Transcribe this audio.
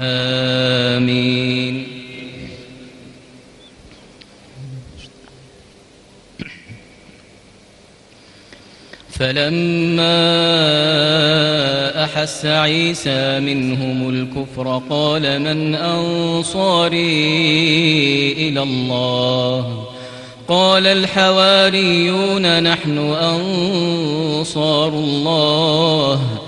آمين. فلما أحس عيسى منهم الكفر قال من أنصاري إلى الله؟ قال الحواريون نحن أنصار الله.